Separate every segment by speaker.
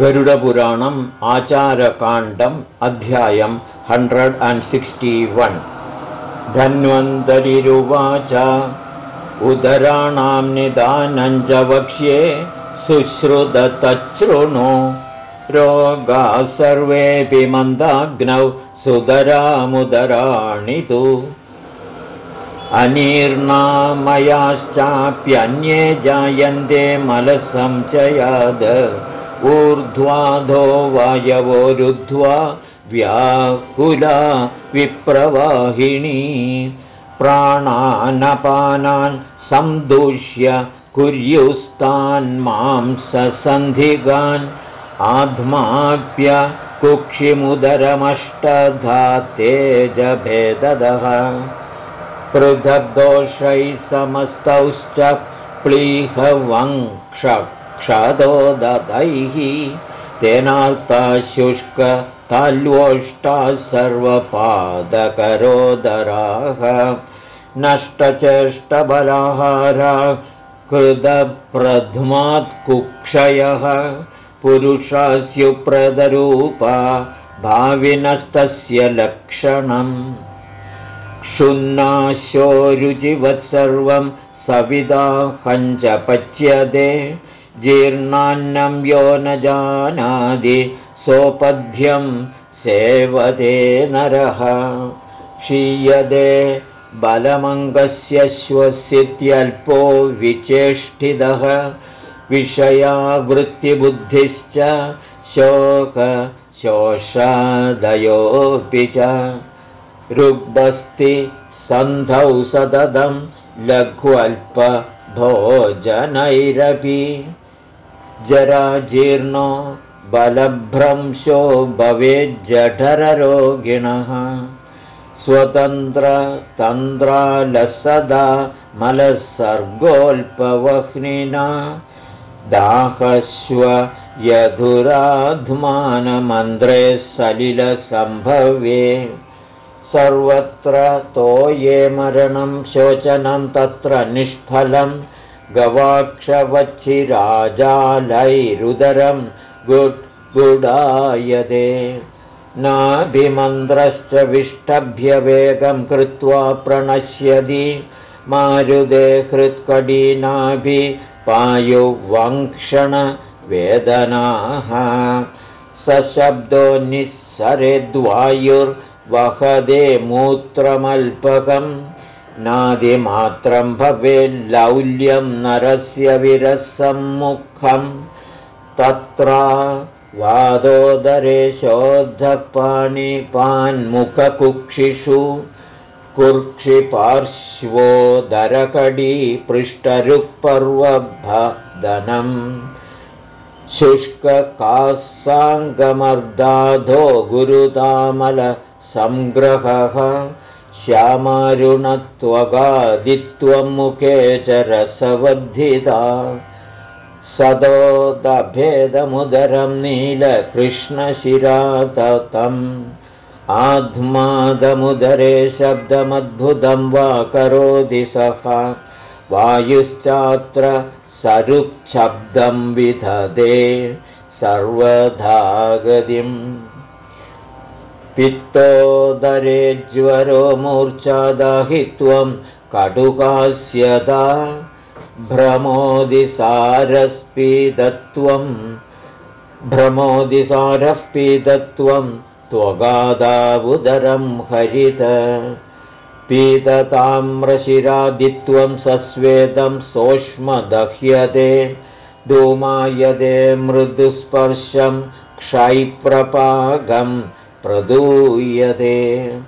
Speaker 1: गरुडपुराणम् आचारकाण्डम् अध्यायम् हण्ड्रेड् अण्ड् सिक्स्टि वन्। धन्वन्तरिरुवाच उदराणां निदानं च वक्ष्ये शुश्रुततच्छृणु। रोगाः सर्वेऽपि मन्दाग्नौ सुदरामुदराणि तु। अनीर्णामयाश्चाप्यन्ये जायन्ते मलसञ्चयाद ऊर्ध्वाधो वायवोरुध्वा व्याकुला विप्रवाहिणी प्राणानपानान् सन्दूष्य कुर्युस्तान्मांसन्धिगान् आध्माप्य कुक्षिमुदरमष्टधा तेजभेदः पृथग्दोषैः समस्तौश्च प्लीहवङ्क्ष क्षदोदतैः तेनार्ता शुष्कताल्वोष्टाः सर्वपादकरोदराः नष्टचेष्टबलाहारा कृतप्रध्मात्कुक्षयः पुरुषास्युप्रदरूपा भाविनस्तस्य लक्षणम्। क्षुन्नाशोरुचिवत्सर्वं सविदा कञ्च पच्यते जीर्णान्नं यो न जानाति सोपध्यं सेवते नरः। क्षीयते बलमङ्गस्य श्वसित्यल्पो विचेष्टितः विषयावृत्तिबुद्धिश्च शोकशोषादयोऽपि च। ऋग्बस्ति सन्धौ सततं लघ्वल्पभोजनैरपि जराजीर्णो बलभ्रंशो भवेज्जठररोगिणः। स्वतन्त्रतन्त्रालसदा मलसर्गोऽल्पवह्निना। दाहस्व यधुराध्मानमन्त्रे सलिलसम्भवे। सर्वत्र तोये मरणं शोचनं तत्र निष्फलं गवाक्षवच्छिराजालैरुदरं गुड्गुडायते नाभिमन्त्रश्च विष्टभ्यवेगं कृत्वा प्रणश्यति। मारुदे हृत्कटीनाभि पायुवङ्क्षणवेदनाः सशब्दो निःसरेद्वायुर्वहदे मूत्रमल्पकम् नादिमात्रं भवेल्लौल्यं नरस्य विरसम्मुखम् तत्र वादोदरे शोद्धपाणिपान्मुखकुक्षिषु कुर्क्षिपार्श्वोदरकडी पृष्ठरुक्पर्वभदनम् शुष्ककासाङ्गमर्दाधो गुरुतामलसङ्ग्रहः श्यामारुणत्वगादित्वं मुखे च रसवद्धिता सदोदभेदमुदरं नीलकृष्णशिरातम् आध्मादमुदरे शब्दमद्भुतं वा करोति सः। वायुश्चात्र सरुच्छब्दं विधदे सर्वधा गतिम् पित्तोदरे ज्वरो मूर्च्छादाहित्वं कटुकास्यता भ्रमोदिसारस्पीदत्वं भ्रमोदिसारः पीतत्वं त्वगादावुदरं हरित पीतताम्रशिरादित्वं सस्वेदं सोष्मदह्यते धूमायते मृदुस्पर्शं क्षैप्रपागं प्रदूयते।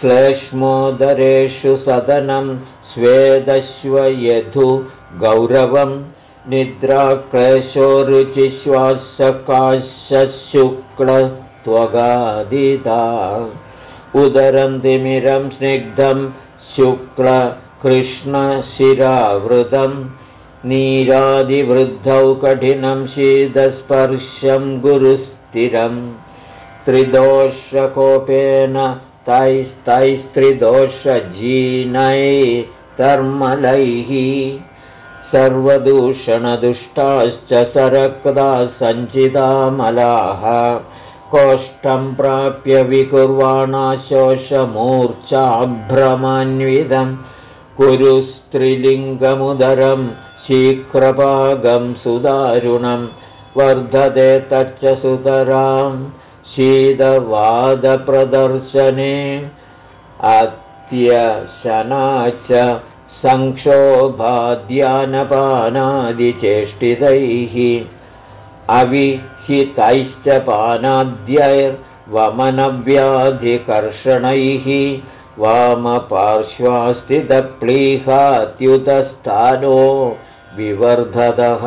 Speaker 1: श्लेष्मोदरेषु सदनं स्वेदश्व यधु गौरवं। निद्राक्लेशो रुचिश्वासकाशशुक्लत्वगादिता उदरं तिमिरं स्निग्धं शुक्लकृष्णशिरावृतं। नीरादिवृद्धौ कठिनं शीतस्पर्शं गुरुस्थिरं त्रिदोषकोपेन तैस्तैस्त्रिदोषजीनैः तर्मलैः सर्वदूषणदुष्टाश्च सरक्ता सञ्चितामलाः कोष्ठं प्राप्य विकुर्वाणाशोषमूर्च्छाभ्रमान्वितं कुरु स्त्रीलिङ्गमुदरं शीघ्रभागं सुदारुणं वर्धते तच्च सुतरां शीतवादप्रदर्शने अत्यशना च संक्षोभाद्यानपानादिचेष्टितैः अविहितैश्च पानाद्यैर्वमनव्याधिकर्षणैः वामपार्श्वास्थितप्लीहात्युतस्थानो विवर्धतः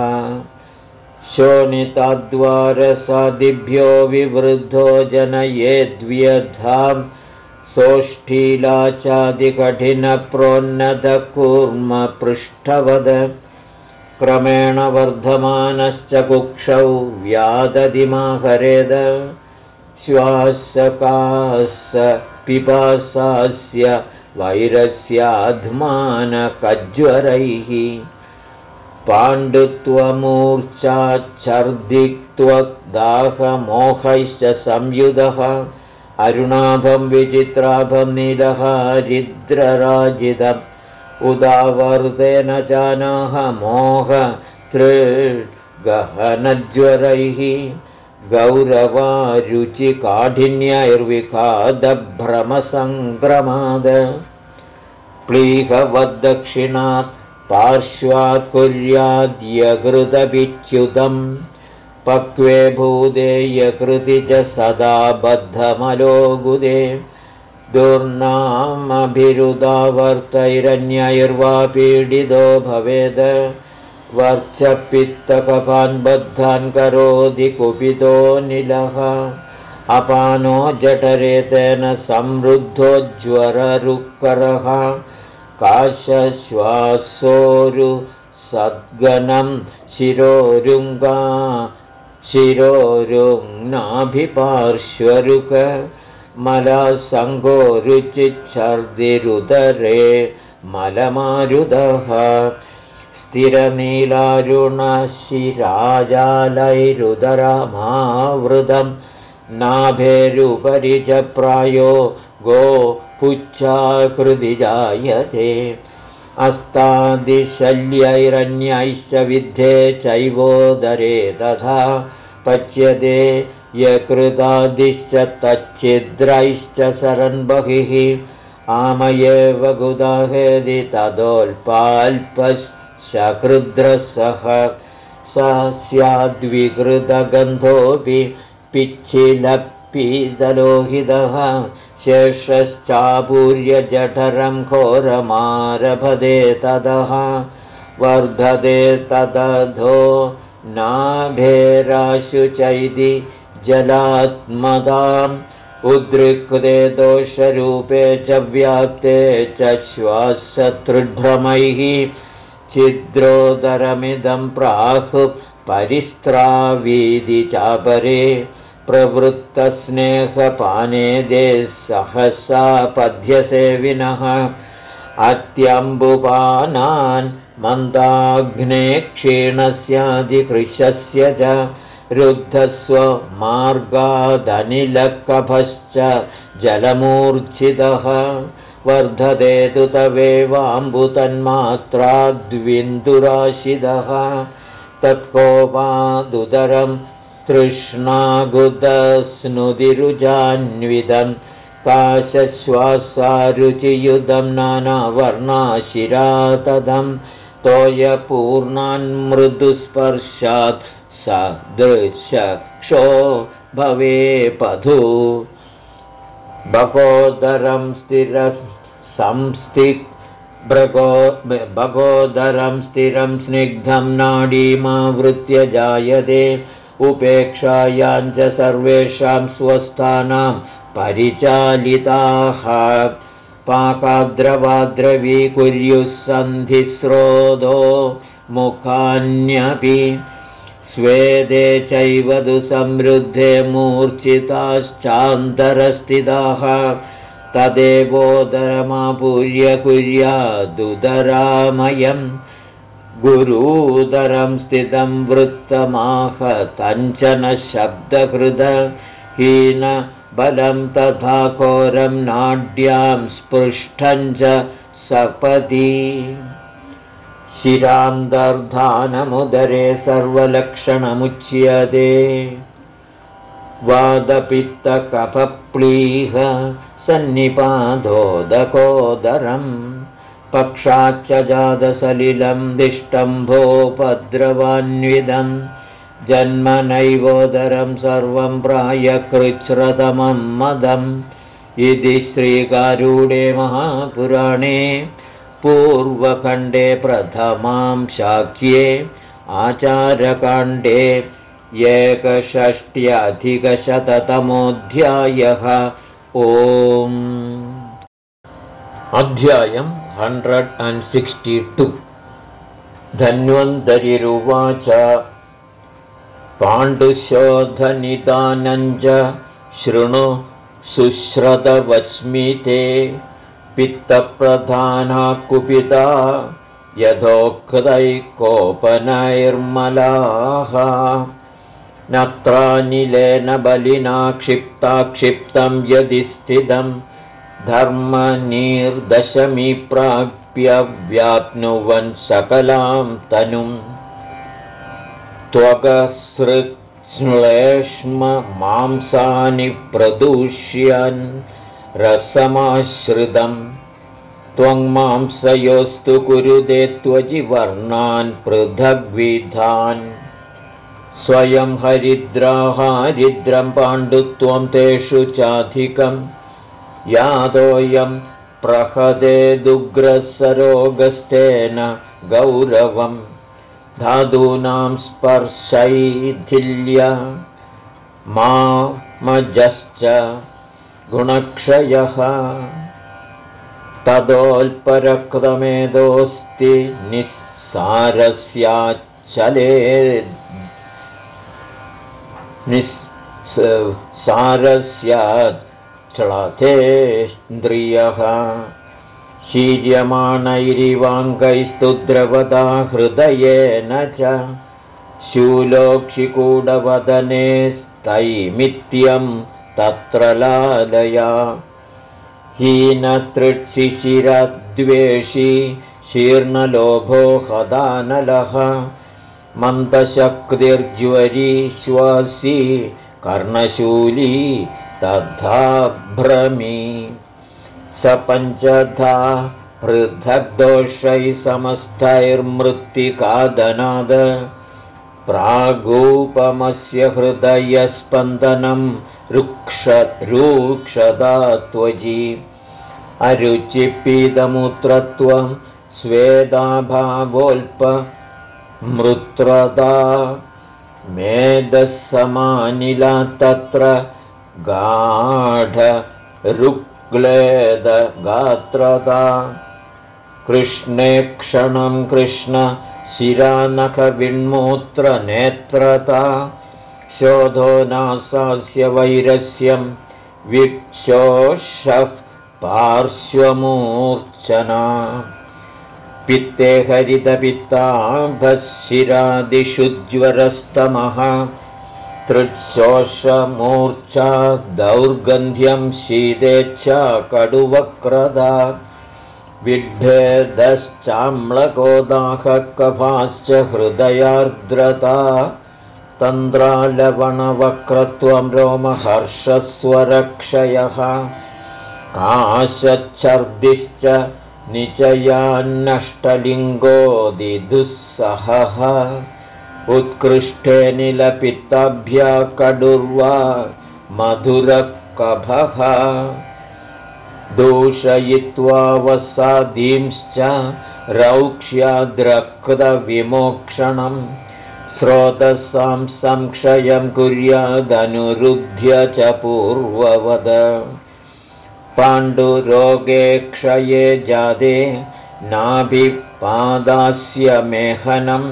Speaker 1: शोणिताद्वारसादिभ्यो विवृद्धो जनयेद्व्यधाम् सोष्ठीलाचादिकठिनप्रोन्नतकूर्मपृष्ठवद क्रमेण वर्धमानश्च कुक्षौ व्यादधिमाहरेद। श्वासकास पिपासास्य वैरस्याध्मानकज्वरैः पाण्डुत्वमूर्च्छाच्छर्दित्वदाहमोहैश्च संयुधः अरुणाभं विचित्राभं निदहारिद्रराजितम् उदावर्तेन जानाह मोहतृगहनज्वरैः गौरवारुचिकाठिन्यैर्विखादभ्रमसङ्क्रमाद प्लीहवद्दक्षिणात् पार्श्वात् कुर्याद्यकृतभिच्युतम् पक्वे भूदे यकृति च सदा बद्धमलो गुदे दुर्नामभिरुदावर्तैरन्यैर्वा पीडितो भवेद वर्चपित्तकपान् बद्धान् करोति कुपितो निलः अपानो जठरे तेन समृद्धोज्वररुक्करः काशश्वासोरु सद्गनं शिरोरुङ्गा शिरोरुङ्नाभिपार्श्वरुक मलसङ्गोरुचिच्छर्दिरुदरे मलमारुदः स्थिरनीलारुणशिराजालैरुदरमावृतं नाभेरुपरि च प्रायो गो पुच्छाकृति जायते। अस्तादिशल्यैरन्यैश्च विद्धे चैवोदरे तथा पच्यते यकृतादिश्च तच्चिद्रैश्च सरन्बहिः आमयेव गुदाहेदि तदोल्पाल्पश्चकृद्रसः स स्याद्विकृतगन्धोऽपि पिच्छिलपीतलोहितः शेषश्चापूर्यजठरं घोरमारभते ततः वर्धते तदधो नाभेराशुचैति जलात्मदाम् उद्रिक्ते दोषरूपे च व्याप्ते च श्वासतृभ्रमैः छिद्रोदरमिदं प्राहु परिस्त्रावीदि चापरे प्रवृत्तस्नेहपाने दे सहसा पद्यसेविनः अत्यम्बुपानान् मन्दाग्ने क्षीणस्यादिकृशस्य च रुद्धस्वमार्गादनिलकभश्च जलमूर्च्छितः। वर्धते तु तवेवाम्बुतन्मात्राद्विन्दुराशिदः तत्कोपादुदरं तृष्णागुदस्नुदिरुजान्वितं काशश्वासारुचियुधं नानावर्णाशिरातदं तोयपूर्णान्मृदुस्पर्शात् सदृशक्षो भवे पधु। भगोदरं स्थिरं भगोदरं स्थिरं स्निग्धं नाडीमावृत्य जायते उपेक्षायाञ्च सर्वेषां स्वस्थानां परिचालिताः। पाकाद्रवाद्रवीकुर्युः सन्धिस्रोतो मुखान्यपि स्वेदे चैव दु समृद्धे मूर्च्छिताश्चान्तरस्थिताः। तदेवोदरमापूर्य कुर्यादुदरामयम् गुरूदरं स्थितं वृत्तमाहतञ्चनशब्दहृद हीनबलं तथा घोरं नाड्यां स्पृष्टं च सपदि। शिरान्तर्धानमुदरे सर्वलक्षणमुच्यते। वादपित्तकफप्लीह सन्निपादोदकोदरम् पक्षाच्च जातसलिलं दिष्टम्भोपद्रवान्विदम् जन्मनैवोदरं सर्वं प्रायकृच्छ्रतमं मदम्। इति श्रीकारूडे महापुराणे पूर्वखण्डे प्रथमां शाक्ये आचारकाण्डे एकषष्ट्यधिकशततमोऽध्यायः। ओम्। अध्यायम् हण्ड्रेड् अण्ड् सिक्स्टि टु धन्वन्तरिरुवाच पाण्डुशोधनिदानञ्च शृणु शुश्रतवस्मिते पित्तप्रधाना कुपिता यथोक्तैकोपनैर्मलाः नत्रानिलेन बलिना क्षिप्ता क्षिप्तं यदि स्थितम् धर्मनिर्दशमीप्राप्य व्याप्नुवन् सकलां तनुम्। त्वगसृश्लेष्म मांसानि प्रदूष्यन् रसमाश्रितम्। त्वं मांसयोस्तु कुरुदे त्वजिवर्णान् पृथग्विधान्। स्वयं हरिद्राहारिद्रं पाण्डुत्वं तेषु चाधिकम् यादोऽयं दुग्रसरोगस्तेन गौरवं। धातूनां स्पर्शैथिल्य मामजश्च गुणक्षयः। तदोल्परक्रमेदोऽस्ति निःसारस्याच्चले निःसारस्यात् ेन्द्रियः शीर्यमाणैरिवाङ्गैस्तु द्रवदा हृदयेन च शूलोक्षिकूडवदने स्तैमित्यं तत्र लालया। हीनतृक्षिशिरद्वेषी शीर्णलोभो हदानलः। मन्दशक्तिर्ज्वरी श्वासी कर्णशूली तथा भ्रमी स पञ्चधा पृथग्दोषैः समस्तैर्मृत्तिकादनाद। प्रागूपमस्य हृदयस्पन्दनं रुक्ष रूक्षदा त्वजि अरुचिपीतमूत्रत्वं स्वेदाभावोऽल्पमृत्रदा मेधसमानिला तत्र गाढरुक्लेदगात्रता कृष्णे क्षणं कृष्ण शिरानखविन्मूत्रनेत्रता। शोधो नासास्य वैरस्यं विक्षोषः पार्श्वमूर्च्छना। पित्ते हरितपित्ताभशिरादिषुज्वरस्तमः तृशोषमूर्च्छा दौर्गन्ध्यं शीतेच्छा कटुवक्रदा विड्भेदश्चाम्लकोदाहकभाश्च हृदयार्द्रता तन्द्रालवणवक्रत्वं रोमहर्षस्वरक्षयः काशच्छर्दिश्च निचयान्नष्टलिङ्गोदिदुःसहः उत्कृष्टे निलपित्ताभ्या कडुर्वा मधुरकभः दूषयित्वा वसादींश्च रौक्ष्याद्रकृतविमोक्षणम् स्रोतसां संक्षयं कुर्यादनुरुध्य च पूर्ववद। पाण्डुरोगे क्षये जादे नाभिपादास्य मेहनम्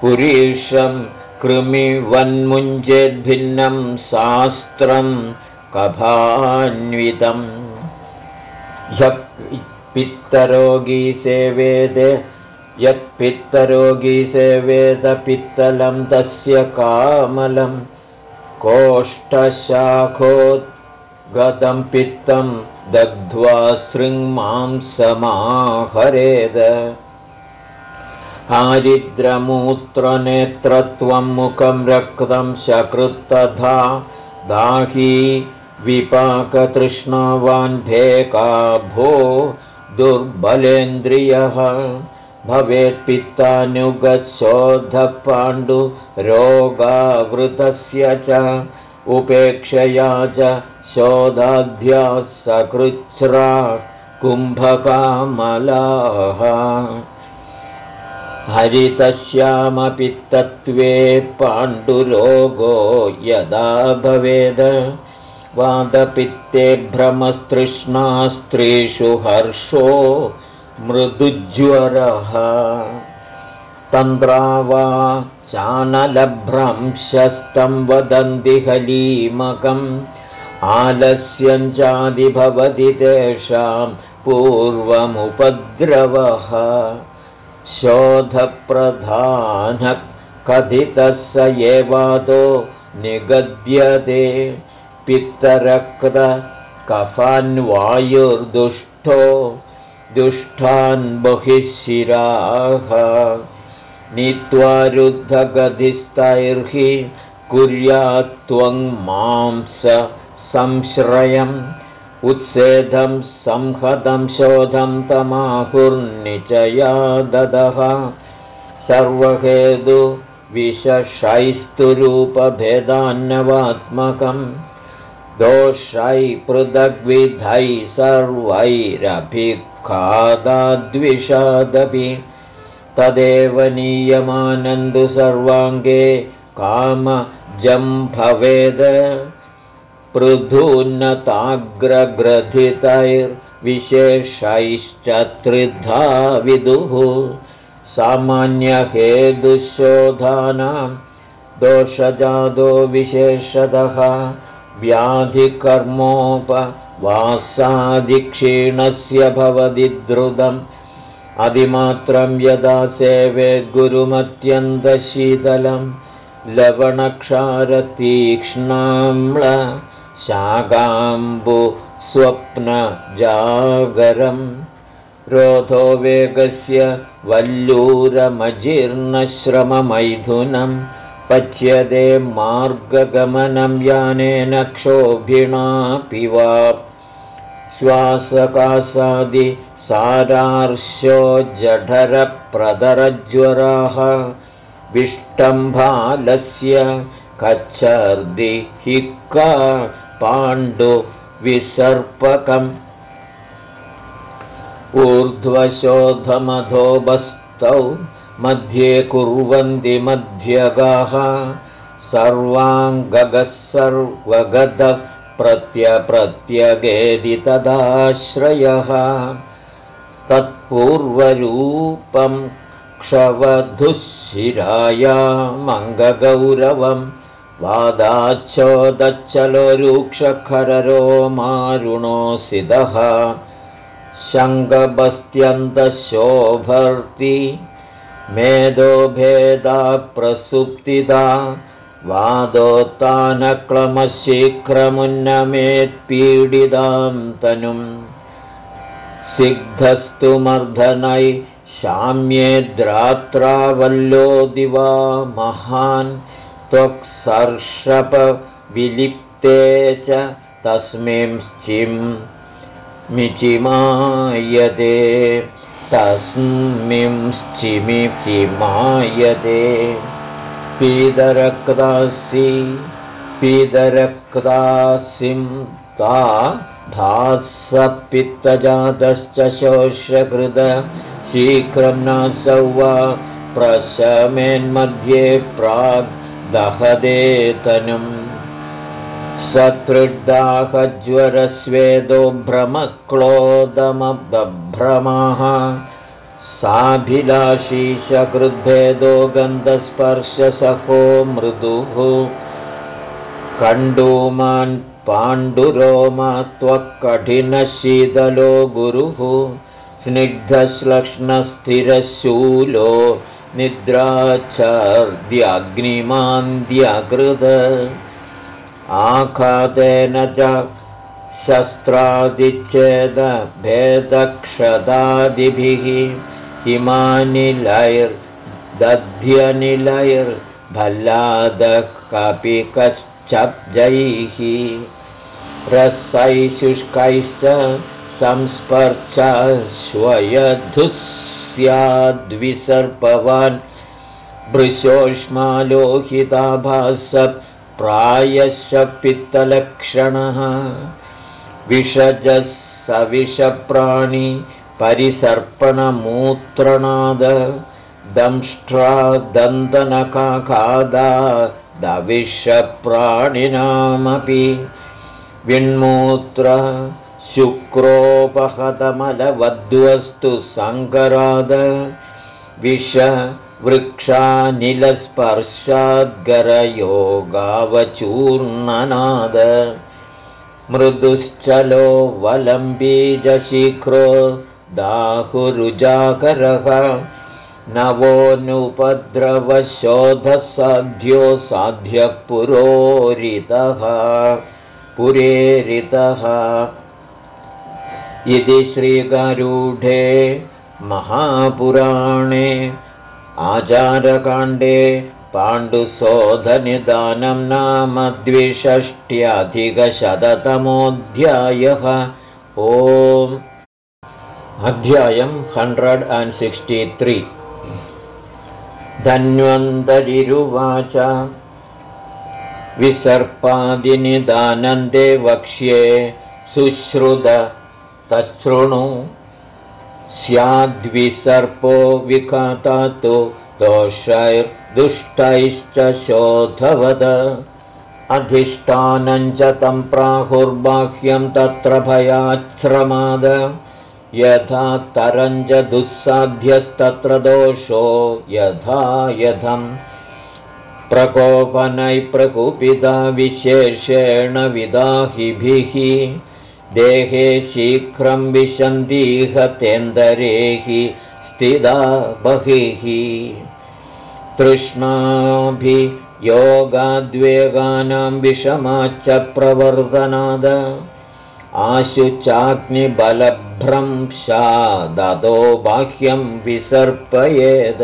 Speaker 1: पुरीशं कृमिवन्मुञ्चेद्भिन्नं शास्त्रं कभान्वितम् पित्तरोगी सेवेदे यत्पित्तरोगी सेवेदपित्तलं तस्य कामलं कोष्ठशाखोद्गतं पित्तं दग्ध्वा शृङ्मांसमाहरेद हारिद्रमूत्रनेत्रत्वं मुखं रक्तं शकृत्तथा दाही विपाकतृष्णवान्धेका भो दुर्बलेन्द्रियः। भवेत्पित्तानुगशोधपाण्डुरोगावृतस्य च उपेक्षया च शोधाध्याः सकृच्छ्रा कुम्भकामलाः हरितश्यामपित्तत्वे पाण्डुरोगो यदा भवेद। वादपित्ते भ्रमस्तृष्णा स्त्रीषु हर्षो मृदुज्वरः। तन्द्रा वा चानलभ्रंशस्तं वदन्ति हलीमकम्। आलस्यञ्चादिभवति तेषां पूर्वमुपद्रवः शोधप्रधानः कथितः स एवादो निगद्यते। पित्तरक्तकफान्वायुर्दुष्टो दुष्टान् बहिशिराः। नीत्वा रुद्धगधिस्तैर्हि कुर्यात्त्वं मांस संश्रयम् उत्सेधं संहतं शोधं तमाहुर्निचया ददः सर्वहेतुविशषैस्तुरूपभेदान्नवात्मकम् दोषै पृथग्विधैः सर्वैरभिखादाद्विषादपि। तदेव नीयमानन्दु सर्वाङ्गे कामजम्भवेद पृथून्नताग्रग्रथितैर्विशेषैश्च त्रिधा विदुः। सामान्यहेदुशोधानां दोषजादो विशेषतः व्याधिकर्मोपवासादिक्षीणस्य भवति द्रुतम्। अधिमात्रं यदा सेवेद्गुरुमत्यन्तशीतलं लवणक्षारतीक्ष्णाम्ल शाकाम्बु स्वप्नजागरम् रोधो वेगस्य वल्लूरमजीर्णश्रममैथुनम् पच्यते मार्गगमनं यानेन क्षोभिणापि वा। श्वासकासादिसारार्शो जठरप्रदरज्वराः विष्टम्भालस्य कच्छर्दिहिक्का पाण्डुविसर्पकम् ऊर्ध्वशोधमधोबस्तौ मध्ये कुर्वन्ति मध्यगाः। सर्वाङ्गगः सर्वगतः प्रत्यप्रत्यगेदि तदाश्रयः। तत्पूर्वरूपं क्षवधुशिरायामङ्गगौरवं वादाच्छोदच्चलोरूक्षखररो मारुणोऽसिदः शङ्गबस्त्यन्तशोभर्ति मेधोभेदा प्रसुप्तिदा वादोत्तानक्लमशीघ्रमुन्नमेत्पीडितां तनुम्। सिग्धस्तु मर्धनै शाम्येद्रात्रावल्लो दिवा महान् त्वक्सर्षपविलिप्ते च तस्मिंश्चिम् मिचिमायते। तस्मिंश्चिमिचिमायते पीदरक्तासि पीदरक्तासिं ता धासपित्तजातश्च शोष्यकृत शीघ्रं नासौ वा प्रशमेन्मध्ये प्राग् दहदेतनुम् सतृड्डाहज्वरस्वेदो भ्रमक्लोदमबभ्रमः साभिलाशीशकृद्भेदो गन्धस्पर्शसहो मृदुः कण्डूमान् पाण्डुरोम त्वक्कठिनशीतलो गुरुः स्निग्धश्लक्ष्णस्थिरशूलो निद्राच्छर्द्यग्निमान्द्यकृत आखातेन च शस्त्रादिच्छेदभेदक्षदादिभिः हिमानिलैर्दध्यनिलैर्भल्लादः कपि कश्चब्जैः रसैः शुष्कैश्च संस्पर्शाश्वयधुः स्याद्विसर्पवान् भृशोष्मालोहिताभास प्रायश पित्तलक्षणः। विषजः सविषप्राणि परिसर्पणमूत्रणाद दंष्ट्रादन्तनकादा दविषप्राणिनामपि। विण्मूत्र शुक्रोपहतमलवद्वस्तु सङ्कराद विषवृक्षानिलस्पर्शाद्गरयोगावचूर्णनाद मृदुश्चलो वलम्बीजशिखरो दाहुरुजाकरः नवोऽनुपद्रवशोधसाध्यो साध्यः पुरोरितः पुरेरितः इति श्रीगारूढे महापुराणे आचारकाण्डे पाण्डुशोधनिदानं नाम द्विषष्ट्यधिकशततमोऽध्यायः। ओम्। अध्यायम् हण्ड्रेड् अण्ड् सिक्स्टि त्रि धन्वन्तरिरुवाच। विसर्पादिनिदानन्दे वक्ष्ये सुश्रुत तच्छृणु। स्याद्विसर्पो विखाता तु दोषैर्दुष्टैश्च शोधवद। अधिष्ठानञ्च तं प्राहुर्बाह्यं तत्र भयाच्छ्रमाद। यथा तरञ्ज दुःसाध्यस्तत्र दोषो यथा यथम्। प्रकोपनैप्रकुपिता विशेषेण विदाहिभिः देहे शीघ्रं विशन्दीहतेन्दरे स्थिता बहिः। तृष्णाभियोगाद्वेगानां विषमाच्च प्रवर्धनाद। आशुचाग्निबलभ्रंशादतो बाह्यं विसर्पयेद।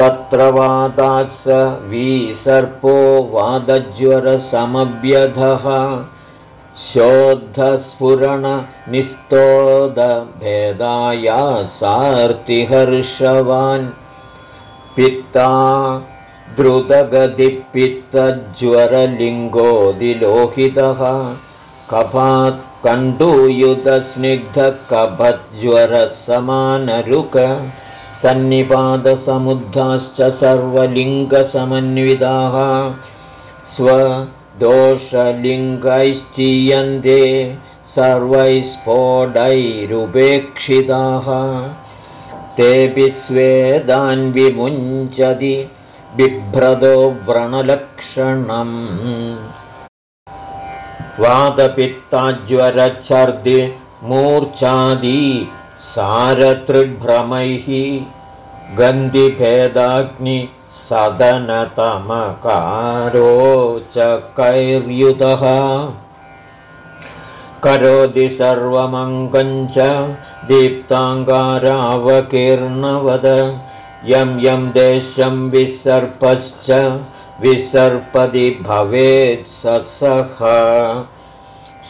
Speaker 1: तत्र वादात् स विसर्पो वादज्वरसमव्यधः शोद्धस्फुरणनिस्तोदभेदाया सार्तिहर्षवान् पित्ता द्रुतगतिपित्तज्वरलिङ्गोदिलोहितः कफात् कण्डूयुतस्निग्धकफज्वरसमानरुक सन्निपातसमुद्धाश्च सर्वलिङ्गसमन्विताः स्वदोषलिङ्गैश्चीयन्ते सर्वैस्फोटैरुपेक्षिताः। तेऽपि स्वेदान् विमुञ्चति बिभ्रदो व्रणलक्षणम्। वादपित्ताज्वरच्छर्दि मूर्च्छादी सारतृभ्रमैः। गन्धिभेदाग्निसदनतमकारो च कैर्युतः करोति सर्वमङ्गञ्च दीप्ताङ्गारावकीर्णवद। यं यं देशं विसर्पश्च विसर्पदि भवेत् स सः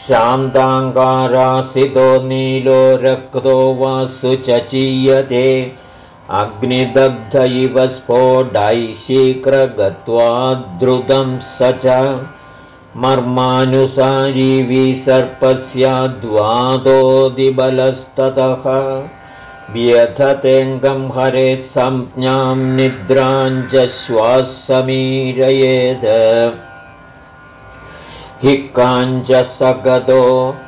Speaker 1: शान्ताङ्गारासितो नीलो रक्तो वा सुचीयते अग्निदग्ध इव स्फोटैशीघ्रगत्वा द्रुतं स च मर्मानुसारी विसर्पस्याद्वादोदिबलस्ततः व्यथतेऽङ्गं हरेत् संज्ञां निद्राञ्जश्वासमीरयेत् हि काञ्च स गतो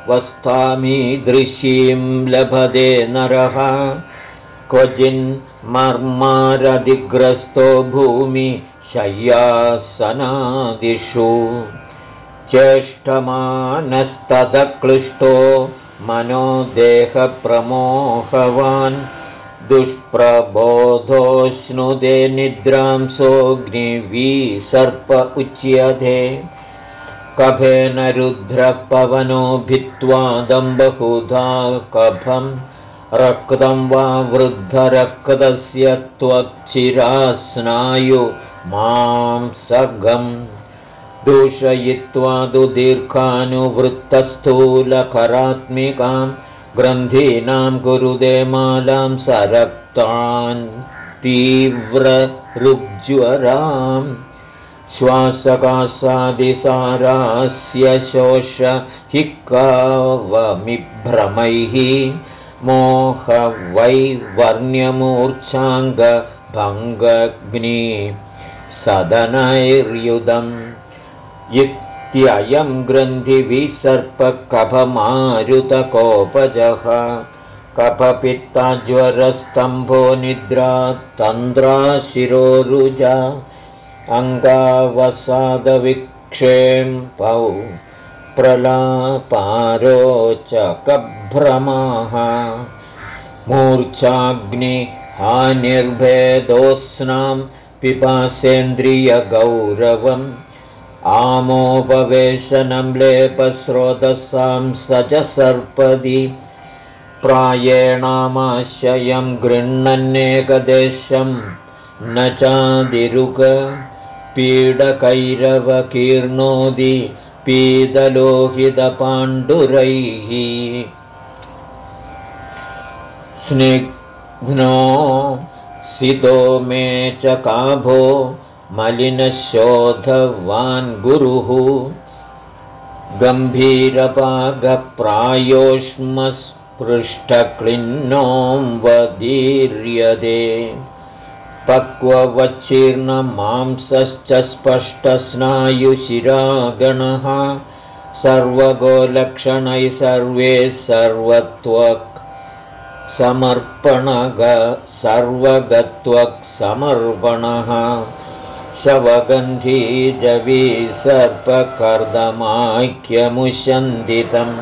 Speaker 1: वस्तामीदृशीं लभते नरः क्वचिन्मर्मारधिग्रस्तो भूमि शय्यासनादिषु। चेष्टमानस्तदक्लिष्टो मनो देहप्रमोहवान् दुष्प्रबोधोऽश्नुदे निद्रां सोऽग्निवीसर्प उच्यते। कफेन रुद्रपवनो भित्त्वा दम्बहुधा कफं रक्तं वा वृद्धरक्तस्य त्वच्चिरास्नायु मां सगम् दूषयित्वा दुदीर्घानुवृत्तस्थूलकरात्मिकां ग्रन्थीनां गुरुदे मालां सरक्तान् तीव्ररुज्ज्वराम् श्वासकासादिसारास्य शोष हि कावमिभ्रमैः मोहवैवर्ण्यमूर्च्छाङ्गभङ्गग्नि सदनैर्युदम् इत्ययं ग्रन्थिविसर्पकफमारुतकोपजः कफपित्ताज्वरस्तम्भो निद्रा तन्द्रा शिरोरुजा अङ्गावसादविक्षेम्पौ प्रलापारोचकभ्रमाः। मूर्च्छाग्निहानिर्भेदोऽस्नां पिपासेन्द्रियगौरवम्। आमोपवेशनं लेपस्रोतसां स च सर्पदि प्रायेणामाशयं गृह्णन्नेकदेशं न चादिरुग। पीडकैरवकीर्णोदि पीतलोहितपाण्डुरैः। स्निग्नो सितो मे च काभो मलिनशोधवान् गुरुः। गम्भीरपागप्रायोष्मस्पृष्टक्लिन्नोऽवदीर्यते पक्ववच्छीर्णमांसश्च स्पष्टस्नायुशिरागणः सर्वगोलक्षणैः सर्वे सर्वत्वक् समर्पणग सर्वगत्वक् समर्पणः शवगन्धीजवीसर्पकर्दमाख्यमुशन्दितम्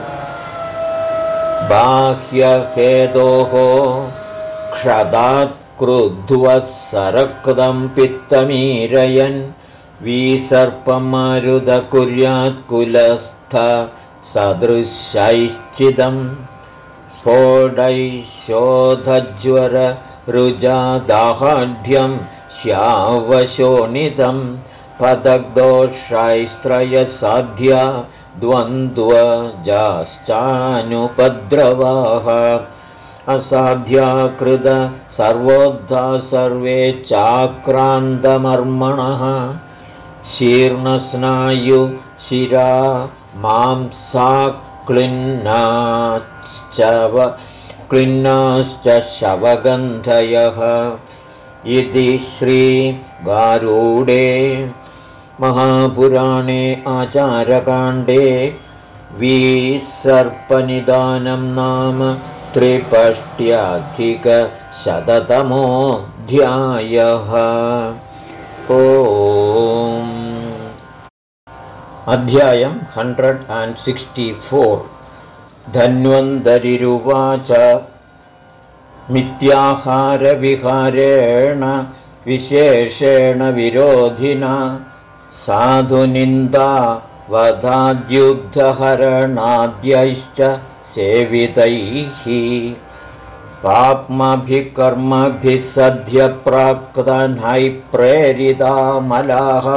Speaker 1: बाह्यहेदोः क्षदात् क्रुध्वः सरक्तं पित्तमीरयन् कुलस्थ सदृशैश्चिदम् स्फोटैशोधज्वररुजादाहाढ्यं श्यावशोणितं पदग्दोषैस्त्रयसाध्या द्वन्द्वजाश्चानुपद्रवाः असाध्याकृत सर्वोद्धा सर्वे चाक्रान्तमर्मणः। शीर्णस्नायु शिरा मांसाक्लिन्नाश्च क्लिन्नाश्च शवगन्धयः। इति श्रीगारूडे महापुराणे आचारकाण्डे विसर्पनिदानं नाम त्रिपष्ट्यधिकशततमोऽध्यायः। ओ अध्यायं हण्ड्रेड् अण्ड् सिक्स्टि फोर्। धन्वन्तरिरुवाच। मिथ्याहारविहारेण विशेषेण विरोधिना। साधुनिन्दा वधाद्युद्धहरणाद्यैश्च सेवितैः पाप्मभिकर्मभिः सद्यप्राक्तनैः प्रेरितामलाः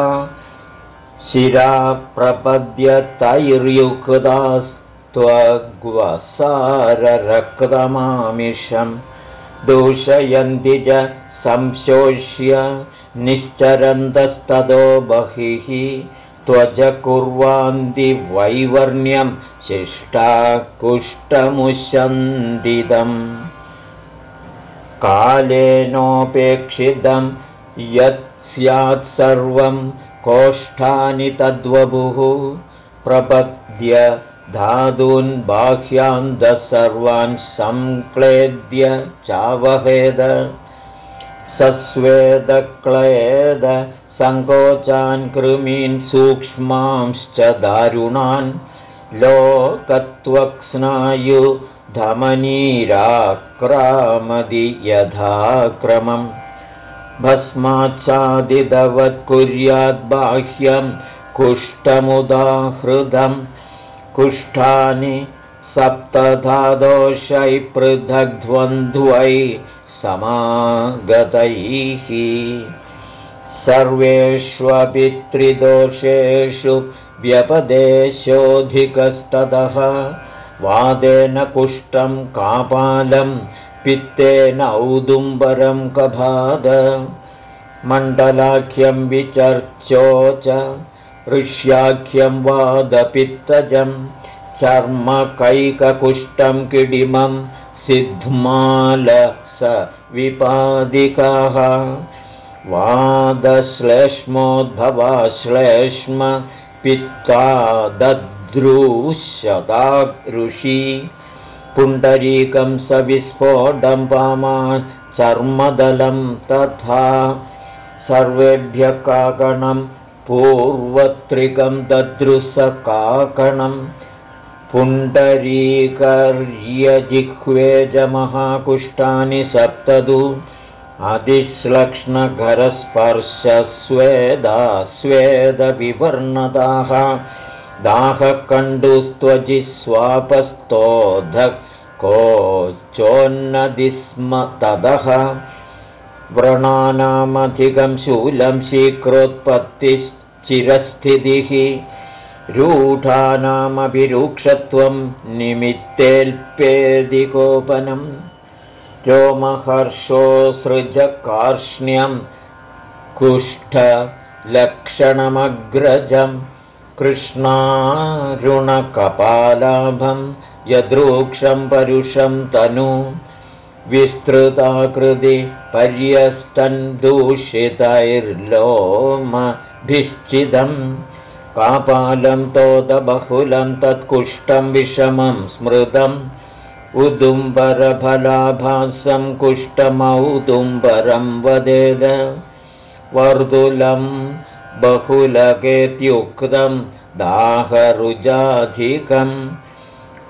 Speaker 1: शिरा प्रपद्यतैर्युक्तास्त्वग्वसाररक्तमामिषम् दूषयन्ति च संशोष्य निश्चरन्तस्ततो बहिः त्वज कुर्वान्ति वैवर्ण्यं शिष्टाकुष्टमुशन्दितम् कालेनोपेक्षितं यत् स्यात् सर्वं कोष्ठानि तद्वपुः प्रपद्य धातून् बाह्यान्तः सर्वान् संक्लेद्य चावहेद। सस्वेदक्लेद सङ्कोचान् कृमीन् सूक्ष्मांश्च दारुणान् लोकत्वक्स्नायुधमनीराक्रामदि यथाक्रमम्। भस्माच्छादिदवत् कुर्याद्बाह्यं कुष्ठमुदाहृदम्। कुष्ठानि सप्तधादोषै पृथग्ध्वन्द्वै समागतैः। सर्वेष्वपि त्रिदोषेषु व्यपदेशोऽधिकस्ततः। वादेन कुष्ठं कापालं पित्तेन औदुम्बरं कभाद। मण्डलाख्यं विचर्चोच ऋष्याख्यं वादपित्तजं चर्मकैककुष्ठं किडिमं सिद्ध्माल स विपादिकाः। वादश्लेष्मोद्भवाश्लेष्म पित्ता दद्रुशता ऋषि पुण्डरीकं सविस्फोटं पामा चर्मदलं तथा सर्वेभ्यः काकणं पूर्वत्रिकं ददृशकाकणं पुण्डरीकर्यजिह्वेजमहाकुष्ठानि सप्तदु अधिश्लक्ष्णघरस्पर्शस्वेदा स्वेदविवर्णदाः दाहकण्डुस्त्वजिस्वापस्तोध स्म तदः व्रणानामधिकं शूलं शीघ्रोत्पत्तिश्चिरस्थितिः रूढानामभिरूक्षत्वं निमित्तेऽल्पेदिकोपनम् रोमहर्षोऽसृजकार्ष्ण्यं कुष्ठलक्षणमग्रजम् कृष्णारुणकपालाभं यदृक्षं परुषं तनु विस्तृताकृति पर्यस्तन्दूषितैर्लोमभिश्चिदम् कापालं तोदबहुलं तत्कुष्ठं विषमं स्मृतम् उदुम्बरफलाभासं कुष्ठमौदुम्बरं वदेद। वर्दुलं बहुलकेत्युक्तं दाहरुजाधिकम्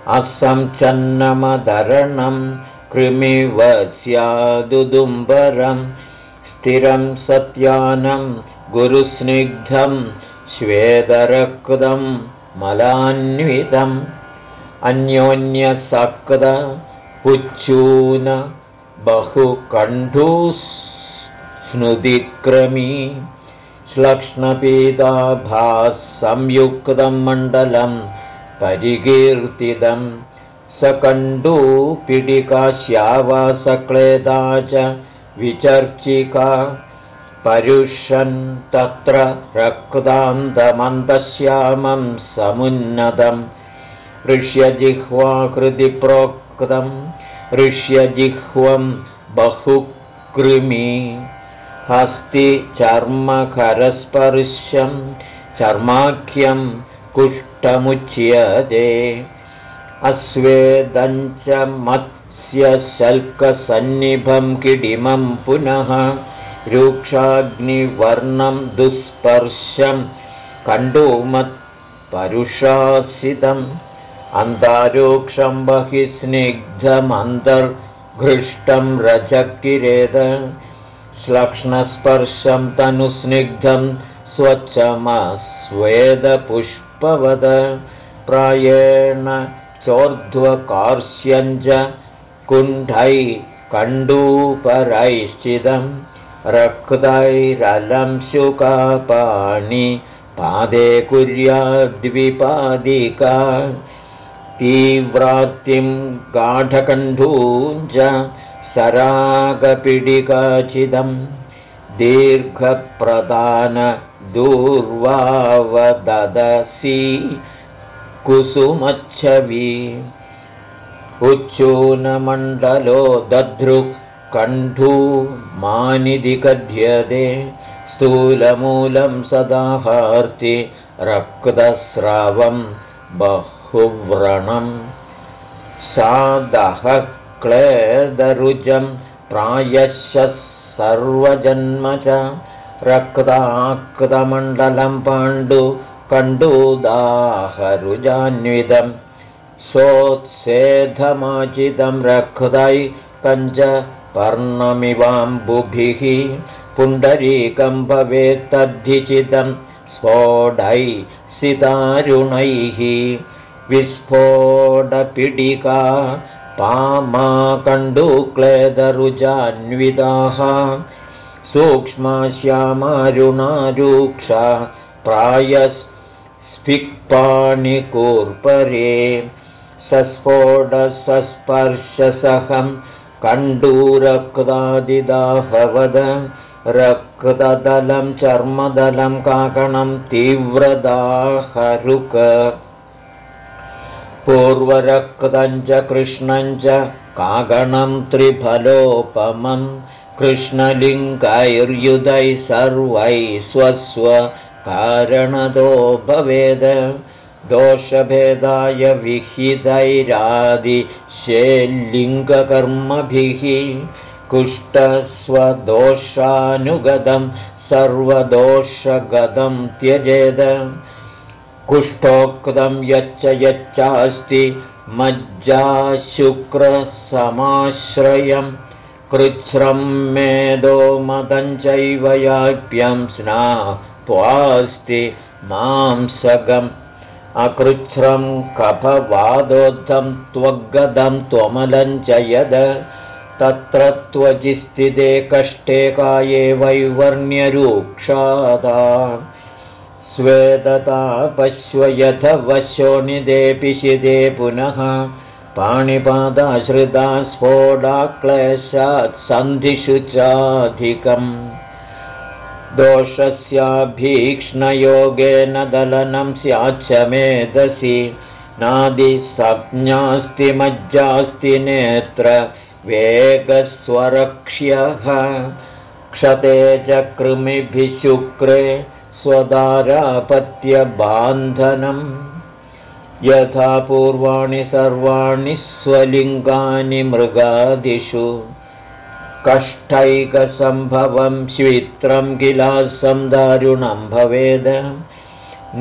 Speaker 1: असंचन्नमधरणं कृमिव स्यादुदुम्बरं स्थिरं सत्यानं गुरुस्निग्धं श्वेतरक्तं मलान्वितम् अन्योन्यसक्त पुच्छून बहुकण्ठुस्नुदिक्रमी श्लक्ष्णपीताभासंयुक्तं मण्डलं परिकीर्तितं सकण्डूपिडिका श्यावासक्लेदा च विचर्चिका परुषन् तत्र रक्तान्तमन्तश्यामं समुन्नतम् ऋष्यजिह्वाकृति प्रोक्तं ऋष्यजिह्वं बहुकृमि हस्ति चर्मकरस्पर्शं चर्माख्यं कुष्ठमुच्यते। अस्वेदञ्च मत्स्यशल्कसन्निभं किडिमं पुनः रूक्षाग्निवर्णं दुःस्पर्शं कण्डूमत्परुषासितम् अन्तारूक्षं बहिः स्निग्धमन्तर्घृष्टं रजकिरेद श्लक्ष्णस्पर्शं तनुस्निग्धं स्वच्छमस्वेदपुष्पवद। प्रायेण चोर्ध्वकार्ष्यञ्च कुण्ठै कण्डूपरैश्चिदं। रक्तैरलं शुकापाणि पादे कुर्याद्विपादिका तीव्रात्तिं गाढकण्ठूञ्च सरागपीडिकाचिदं दीर्घप्रदानदूर्वावदसि कुसुमच्छवि। उच्चूनमण्डलो दध्रुः कण्ठू मानिधि कथ्यते स्थूलमूलं सदाहार्ति रक्तस्रावं बहु व्रणम् सादः क्लेदरुजं प्रायश सर्वजन्म च रक्ताक्तमण्डलं पाण्डु कण्डूदाहरुजान्वितं सोत्सेधमाचितं रक्षुदै पञ्च पर्णमिवाम्बुभिः पुण्डरीकं भवेत्तद्धिचितं स्फोडै सितारुणैः विस्फोटपिडिका पामाकण्डुक्लेदरुजान्विताः सूक्ष्मा श्यामारुणारूक्षा प्रायस्फिक्पाणिकूर्परे सस्फोटसस्पर्शसहं कण्डूरक्तादिदाहवद रक्तदलं चर्मदलं काकणं तीव्रदाहरुक पूर्वरक्तञ्च कृष्णञ्च कागणं त्रिफलोपमं कृष्णलिङ्गैर्युधैः सर्वैः स्वस्वकारणतो भवेद। दोषभेदाय विहितैरादिशेल्लिङ्गकर्मभिः कुष्ठस्वदोषानुगतं सर्वदोषगतं त्यजेद कुष्ठोक्तं यच्च यच्चास्ति मज्जाशुक्रसमाश्रयं कृच्छ्रं मेदो मदञ्चैव याप्यं स्नात्वास्ति मांसगम् अकृच्छ्रं कफवादोद्धं त्वगदं त्वमलं च यद। तत्र त्वजिस्थिते कष्टे काये वैवर्ण्यरूक्षादा स्वेदता पश्व यथ वशोनिदेऽपिशिदे पुनः पाणिपादाश्रिता स्फोडाक्लेशात् सन्धिषु चाधिकम्। दोषस्याभीक्ष्णयोगेन दलनं स्याच्च मेधसि। नादिसंज्ञास्ति मज्जास्ति नेत्र वेगस्वरक्ष्यः। क्षते च कृमिभिः शुक्रे स्वदारापत्यबान्धनम् यथा पूर्वाणि सर्वाणि स्वलिङ्गानि मृगादिषु कष्टैकसम्भवं श्वित्रं किलासं दारुणं भवेद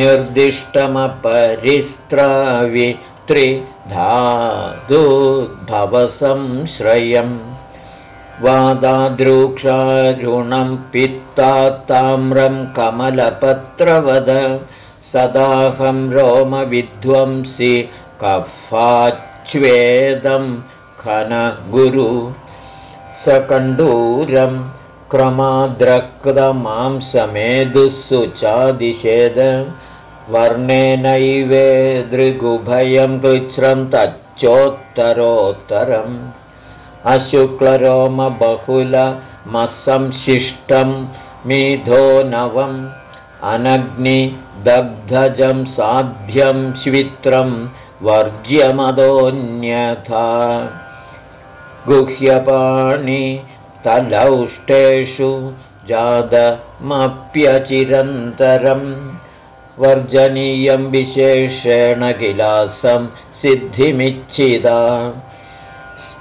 Speaker 1: निर्दिष्टमपरिस्त्रावित्रिधादुद्भवसंश्रयम् वादाद्रूक्षारुणं पित्तात्ताम्रं कमलपत्रवद सदाहं रोमविध्वंसि कफाच्वेदं खनगुरु। सकण्डूरं क्रमाद्रक्तमांसमेधुःसु चादिशेद वर्णेनैवे दृगुभयं कृच्छ्रं तच्चोत्तरोत्तरम् अशुक्लरोमबहुलमसंशिष्टं मिधो नवम् अनग्निदग्धजं साध्यं श्वित्रं वर्ज्यमदोऽन्यथा गुह्यपाणि तलौष्टेषु जातमप्यचिरन्तरं वर्जनीयं विशेषेण किलासं सिद्धिमिच्छिदा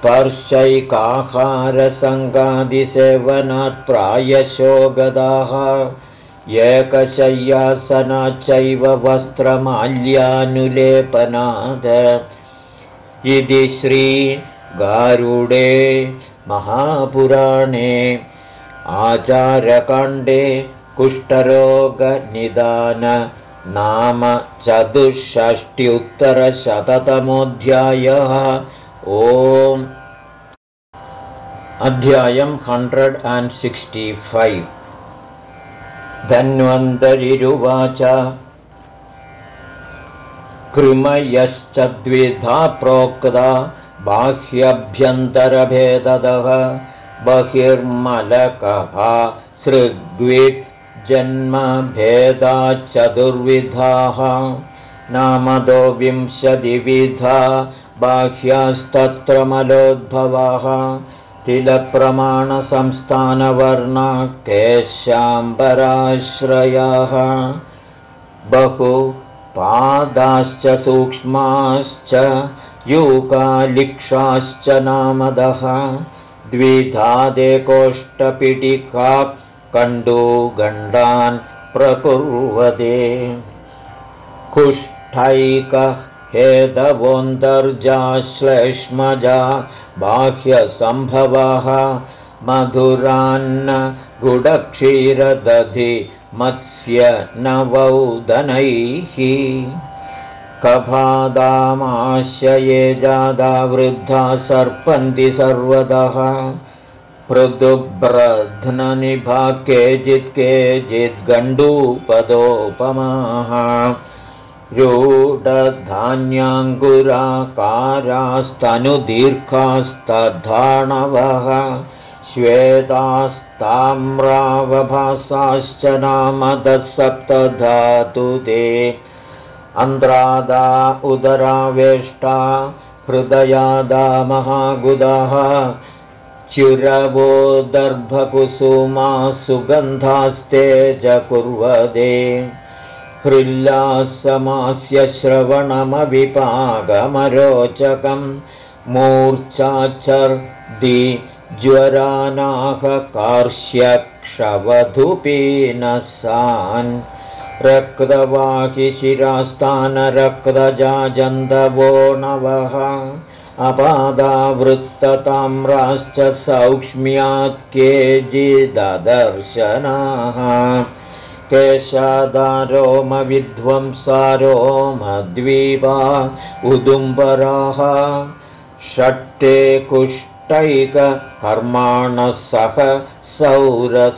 Speaker 1: स्पर्शैकाहारसङ्गादिसेवनात् प्रायशो गदाः एकशय्यासनाच्चैव वस्त्रमाल्यानुलेपनाद इति श्रीगारुडे महापुराणे आचारकाण्डे कुष्ठरोगनिदान नाम चतुष्षष्ट्युत्तरशततमोऽध्यायः ओम्। अध्यायम् हण्ड्रेड् अण्ड् सिक्स्टि फैव् धन्वन्तरिरुवाच। कृमयश्च द्विधा प्रोक्ता बाह्यभ्यन्तरभेदः बहिर्मलकः सृग्विजन्मभेदाच्चतुर्विधाः नामदो विंशतिविधा बाह्यास्तत्र मलोद्भवाः तिलप्रमाणसंस्थानवर्णा केशाम्बराश्रयाः बहु पादाश्च सूक्ष्माश्च यूकालिक्षाश्च नामदः। द्विधादेकोष्ठपिटिका कण्डूगण्डान् प्रकुर्वते कुष्ठैकहेदवोऽन्तर्जाश्लेष्मजा बाह्यसम्भवः मधुरान्न गुडक्षीरदधि मत्स्य नवौदनैः। कभादामाश्य ये जादा वृद्धा सर्पन्ति सर्वतः पृदुब्रध्ननिभा केचित् केचिद्गण्डूपदोपमाः रूढधान्याङ्कुराकारास्तनुदीर्घास्तद्धाणवः श्वेतास्ताम्रावभासाश्च सप्तधातु ते अन्ध्रादा उदरावेष्टा हृदयादा महागुदः चिरवो दर्भकुसुमा सुगन्धास्ते च कुर्वदे हृल्लासमास्य श्रवणमविपागमरोचकम् मूर्च्छाचर्दि ज्वरानाह कार्श्यक्षवधुपीनसान् रक्तवाहिशिरास्तानरक्तजाजन्तवो नवः अपादावृत्तताम्राश्च सौक्ष्म्यात् केजिददर्शनाः केशादारोमविध्वंसारोमद्वीपा उदुम्बराः षट्टे कुष्टैककर्माणः सह सौरसमातरः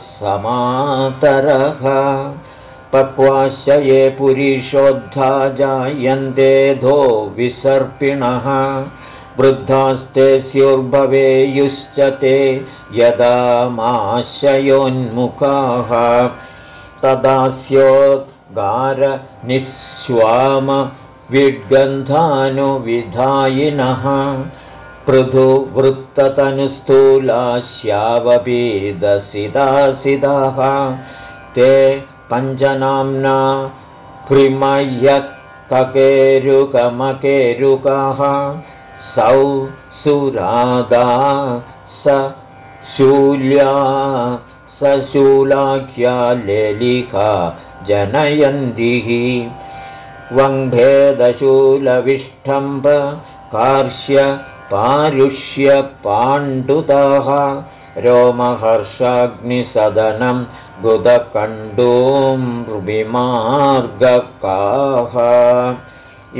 Speaker 1: पक्वास्य ये पुरीशोद्धा जायन्तेधो विसर्पिणः वृद्धास्ते स्युर्भवेयुश्च ते यदा माशयोन्मुखाः तदा स्योद्गारनिःश्वाम विद्गन्धानुविधायिनः पृथुवृत्ततनुस्थूलास्यावपीदसिदासिदाः ते पञ्चनाम्ना प्रिमय्यकेरुकमकेरुकाः सौ सुरादा स शूल्या स शूलाख्या लेलिका जनयन्तिः वङ्भेदशूलविष्ठम्ब कार्श्य पारुष्यपाण्डुतः रोमहर्षाग्निसदनं बुधकण्डूमृभिमार्गकाः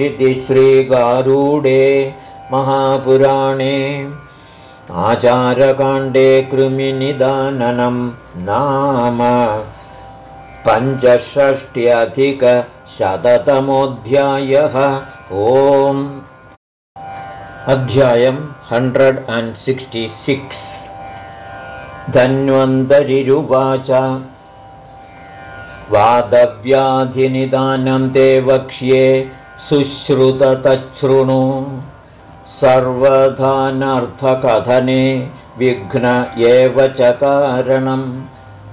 Speaker 1: इति श्रीगारूडे महापुराणे आचारकाण्डे कृमिनिदाननं नाम पञ्चषष्ट्यधिकशततमोऽध्यायः। ओम्। अध्यायम् हण्ड्रेड् अण्ड् सिक्स्टि सिक्स्। धन्वन्तरिरुवाच। वादव्याधिनिदानं ते वक्ष्ये सुश्रुततच्छृणु सर्वधानर्थकथने विघ्न एव च कारणम्।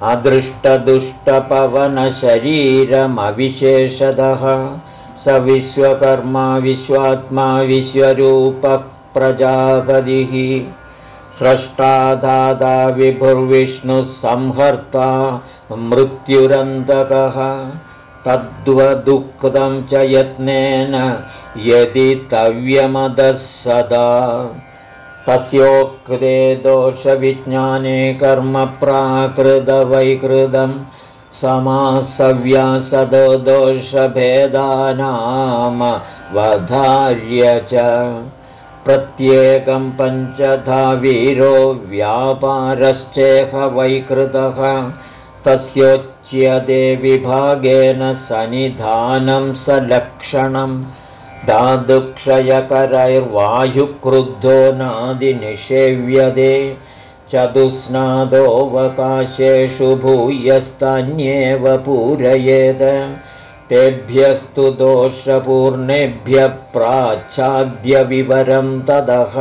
Speaker 1: अदृष्टदुष्टपवनशरीरमविशेषदः। स विश्वकर्मा विश्वात्मा विश्वरूपः प्रजापतिः। स्रष्टा विभुर्विष्णुः संहर्ता मृत्युरन्तकः तद्वदुक्तं च यत्नेन यदि तव्यमदः सदा। तस्योक्ते दोषविज्ञाने समासव्यासदो दोषभेदानाम वधार्य च। प्रत्येकं पञ्चधा वीरो व्यापारश्चेह वैकृतः तस्योच्यते विभागेन सनिधानं सलक्षणम् दादुक्षयकरैर्वायुक्रुद्धो नादिनिषेव्यते चतुस्नादोऽवकाशेषु भूयस्तन्येव पूरयेत् तेभ्यस्तु दोषपूर्णेभ्यः प्राच्छाद्यविवरं तदः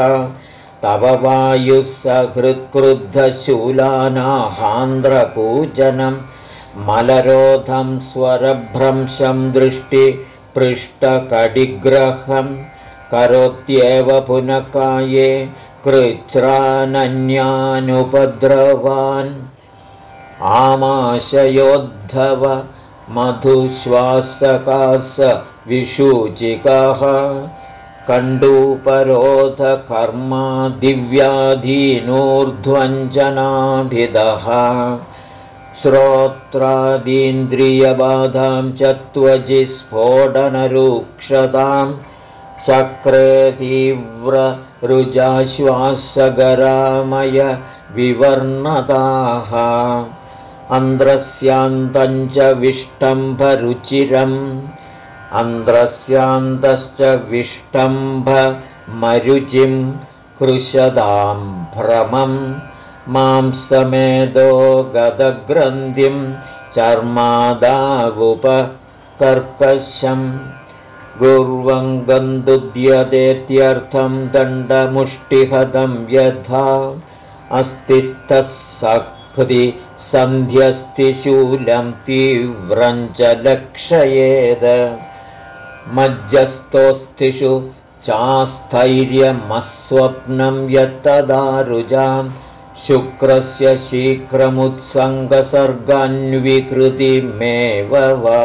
Speaker 1: तव वायुः सहृत्क्रुद्धशूलानाहान्द्रपूजनं मलरोधं स्वरभ्रंशं दृष्टि पृष्ठकडिग्रहं करोत्येव पुनः काये कृच्छ्रानन्यानुपद्रवान् आमाशयोद्धव मधुश्वासकास विशूचिकः कण्डूपरोधकर्मा दिव्याधीनोर्ध्वञ्जनाभिदः श्रोत्रादीन्द्रियबाधां च त्वजिस्फोटनरूक्षतां चक्रे तीव्ररुजाश्वासगरामय विवर्णताः अन्ध्रस्यान्तञ्च विष्टम्भरुचिरम् अन्ध्रस्यान्तश्च विष्टम्भमरुचिं कृशदां भ्रमम् मांसमेदो गदग्रन्थिं चर्मादावुपकर्कशम् गुर्वङ्गन्दुद्यतेत्यर्थं दण्डमुष्टिहतं यथा अस्तिस्थः सकृति सन्ध्यस्तिशूलं तीव्रं च लक्षयेद। मज्जस्तोस्तिषु चास्थैर्यमस्वप्नं यत्तदारुजाम् शुक्रस्य शीघ्रमुत्सङ्गसर्गान्विकृतिमेव वा।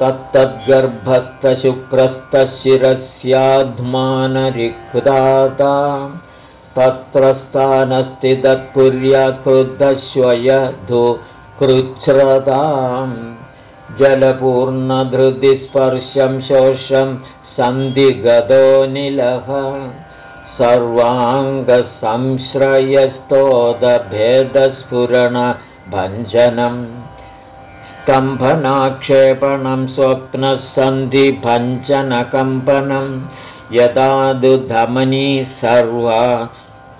Speaker 1: तत्तद्गर्भस्थशिक्रस्तशिरस्याध्मानरिक्दाता तत्र तत्कुर्यात्कृद्धश्वयधु कृच्छ्रताम् जलपूर्णधृतिस्पर्शं शोषं सन्धिगतोऽनिलः सर्वाङ्गसंश्रयस्तोदभेदस्फुरणभञ्जनम् स्तम्भनाक्षेपणं स्वप्नसन्धिभञ्जनकम्पनं। यदा दुधमनी सर्वा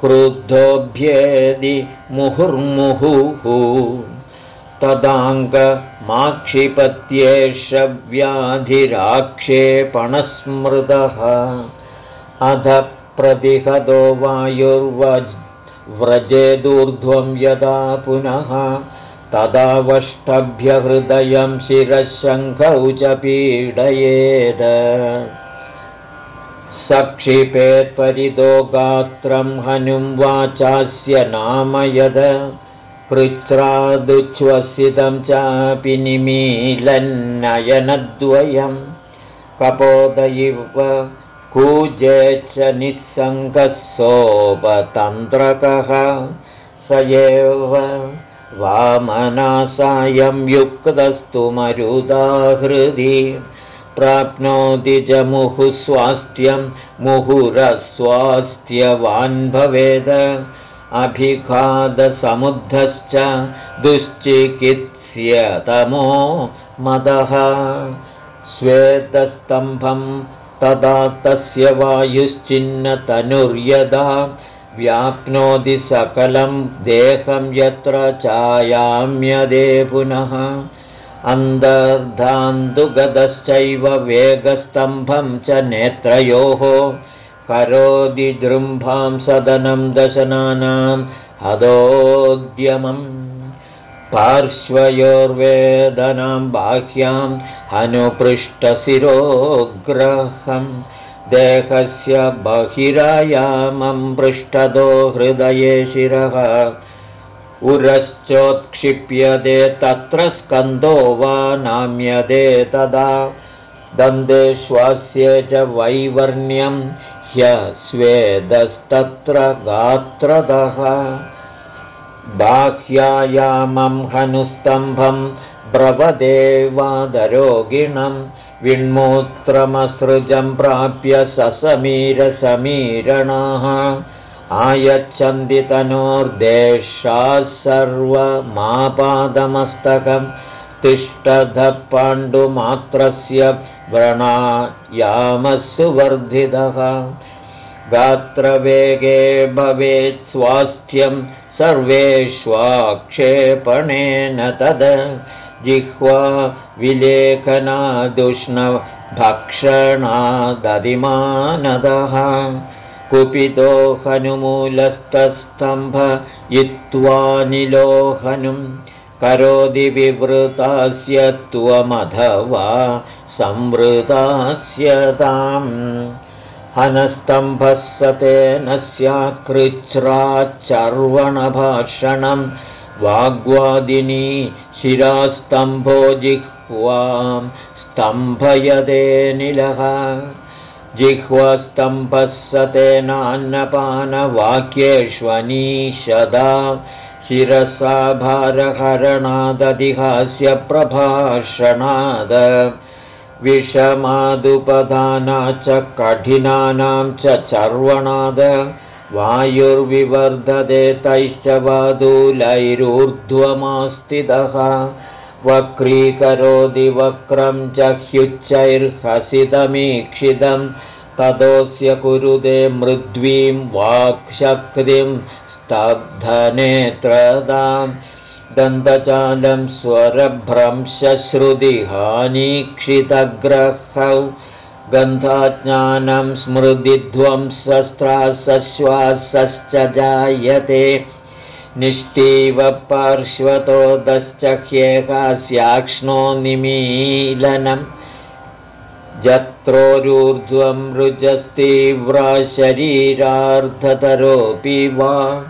Speaker 1: क्रुद्धोऽभ्येदि मुहुर्मुहुः। तदाङ्गमाक्षिपत्येष व्याधिराक्षेपणस्मृतः। अध प्रतिहतो वायुर्व्रजेदूर्ध्वं यदा पुनः तदावष्टभ्यहृदयं शिरशङ्खौ च पीडयेद। सक्षिपेत्परितो गात्रं हनुं वाचास्य नाम यद कृच्छ्रादुच्छ्वसितं चापि निमीलन्नयनद्वयं। कपोद इव कूजे च निःसङ्गः सोपतन्त्रकः। स एव वामनासायं युक्तस्तु मरुदाहृदि। प्राप्नोति च मुहुस्वास्थ्यं मुहुरस्वास्थ्यवान् भवेद। अभिघादसमुद्धश्च दुश्चिकित्स्यतमो मदः। श्वेतस्तम्भं तदा तस्य वायुश्चिन्नतनुर्यदा व्याप्नोति सकलं देहं यत्र चायाम्यदे पुनः। अन्तर्धान्तुगतश्चैव वेगस्तम्भं च नेत्रयोः करोति जृम्भां सदनं दशनानां हदोद्यमम् पार्श्वयोर्वेदनां बाह्याम् अनुपृष्टशिरोग्रहम् देहस्य बहिरायामं पृष्ठतो हृदये शिरः। उरश्चोत्क्षिप्यते तत्र स्कन्दो वा नाम्यते तदा। दन्तेष्वास्ये च वैवर्ण्यं ह्यस्वेदस्तत्र गात्रतः बाह्यायामं हनुस्तम्भं ब्रवदेवादरोगिणं विण्मूत्रमसृजं प्राप्य ससमीरसमीरणाः। आयच्छन्ति तनोर्देशाः सर्वमापादमस्तकं। तिष्ठधः पाण्डुमात्रस्य व्रणायामस्सु वर्धितः। गात्रवेगे भवेत् स्वास्थ्यं सर्वेष्वाक्षेपणेन तद जिह्वा विलेखनादुष्णभक्षणादधिमानदः कुपितो हनुमूलस्तस्तम्भ इत्त्वानिलोहनुं करोति विवृतास्य त्वमथवा संवृतास्य ताम्। हनस्तम्भः सतेन स्याकृच्छ्राच्चर्वणभाषणं वाग्वादिनी शिरास्तम्भो जिह्वां स्तम्भयदे निलः। जिह्वस्तम्भः स तेनान्नपानवाक्येष्वनीशदा शिरसा भारहरणादधिहास्यप्रभाषणाद। विषमादुपधाना च कठिनानां च चर्वणाद वायुर्विवर्धते तैश्च वादूलैरूर्ध्वमास्तितः वक्रीकरोति वक्रं च ह्युच्चैर्हसितमीक्षितं। ततोऽस्य कुरुते मृद्वीं वाक्शक्तिं स्तब्धनेत्रदां। दन्तचालं स्वरभ्रंशश्रुतिहानीक्षितग्रहौ गन्धाज्ञानं स्मृतिध्वंसस्त्रासश्वासश्च जायते। निष्ठीव पार्श्वतोदश्च ह्येकास्याक्ष्णो निमीलनम् जत्रोरूर्ध्वं रुजस्तीव्रा शरीरार्धतरोऽपि वा।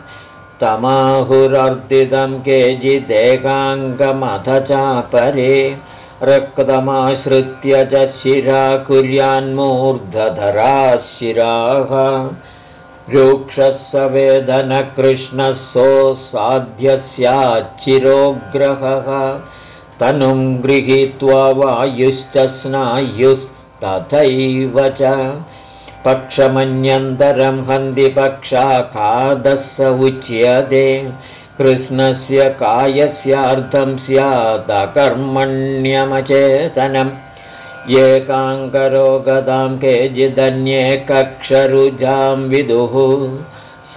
Speaker 1: तमाहुरर्दितं केचिदेकाङ्गमथ चापरे रक्तमाश्रित्य च शिरा कुर्यान्मूर्धधरा शिराः रूक्षः स वेदनकृष्णः सोऽसाध्यस्याच्चिरोग्रहः तनुं गृहीत्वा वायुश्च स्नायुस्तथैव च। पक्षमन्यन्तरं हन्दिपक्षाखादः स उच्यते कृष्णस्य कायस्यार्थं स्यादकर्मण्यमचेतनम् एकाङ्करो गदां केचिदन्ये कक्षरुजां विदुः।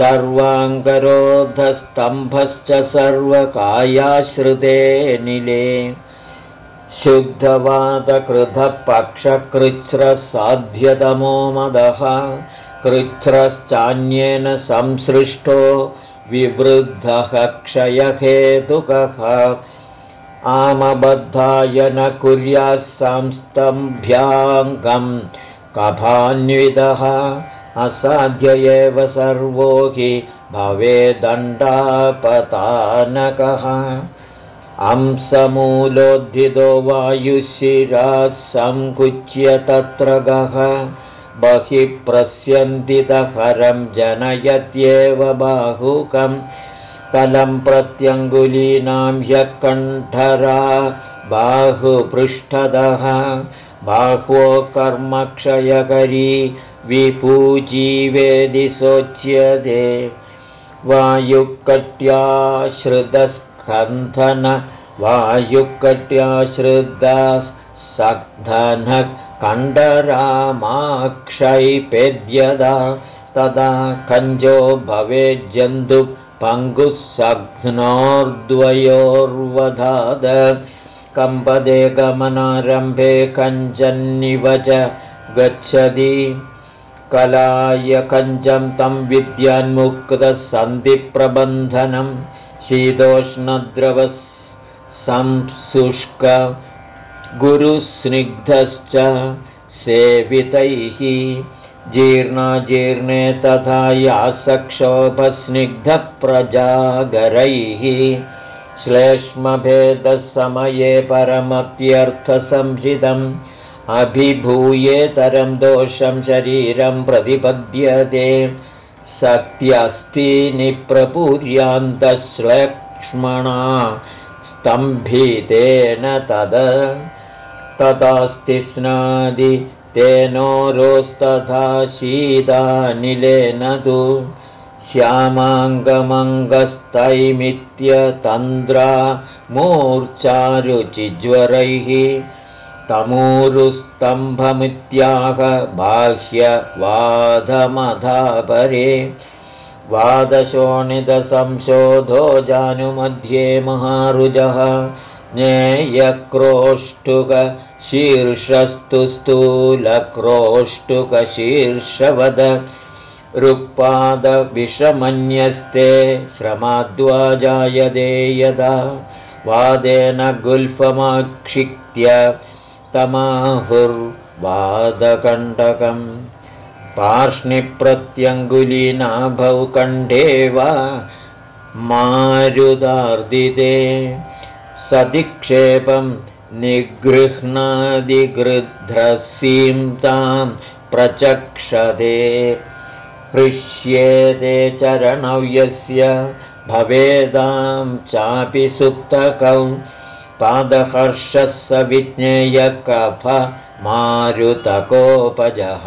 Speaker 1: सर्वाङ्करोधस्तम्भश्च सर्वकायाश्रिते निले। शुद्धवादकृतपक्षकृच्छ्रसाध्यतमो मदः। कृच्छ्रश्चान्येन संसृष्टो विवृद्धः क्षयहेतुकः। आमबद्धाय न कुर्यात् संस्तम्भ्याङ्गम्। कफान्वितः असाध्य एव सर्वो हि भवेदण्डापतानकः अंसमूलोद्धितो वायुशिरात् सङ्कुच्य तत्र गः बहिः प्रस्यन्तितफरं जनयत्येव बाहुकम् कलं प्रत्यङ्गुलीनां ह्यकण्ठरा बाहुपृष्ठदः बाह्वो कर्मक्षयकरी विपूजीवेदिशोच्यते वायुकट्याश्रितस्कन्धन वायुकट्याश्रितः कण्डरामाक्षैपेद्यदा तदा कञ्जो भवेज्जन्तुः पङ्गुःसघ्नोर्द्वयोर्वधाद कम्पदे गमनारम्भे कञ्चन्निव च गच्छति। कलाय कञ्चं तं विद्यान्मुक्तसन्धिप्रबन्धनं। शीतोष्णद्रवः संशुष्क गुरुस्निग्धश्च सेवितैः जीर्णाजीर्णे तथा यासक्षोभस्निग्धप्रजागरैः श्लेष्मभेदसमये परमप्यर्थसंहितम् अभिभूयेतरं दोषं शरीरं प्रतिपद्यते सत्यस्ति निप्रपूर्यान्तश्लेक्ष्मणा स्तम्भितेन तद तदास्ति स्नादि तेनोरोस्तथा शीतानिलेन तु श्यामाङ्गमङ्गस्तैमित्यतन्द्रा मूर्च्छारुचिज्वरैः तमूरुस्तम्भमित्याह बाह्यवाधमधापरे वादशोणितसंशोधो जानुमध्ये महारुजः ज्ञेयक्रोष्टुक शीर्षस्तु स्थूलक्रोष्टुकशीर्षवद ऋक्पादविषमन्यस्ते श्रमाद्वा जायते यदा वादेन गुल्फमाक्षित्य तमाहुर्वादकण्टकम् पार्ष्णिप्रत्यङ्गुलीनाभौ कण्ठे वा मारुदार्दिते सदिक्षेपं निगृह्णादिगृध्रसीं तां प्रचक्षते। हृष्येते यस्य भवेदां चापि सुप्तकौ। पादहर्षः स विज्ञेयकफ मारुतकोपजः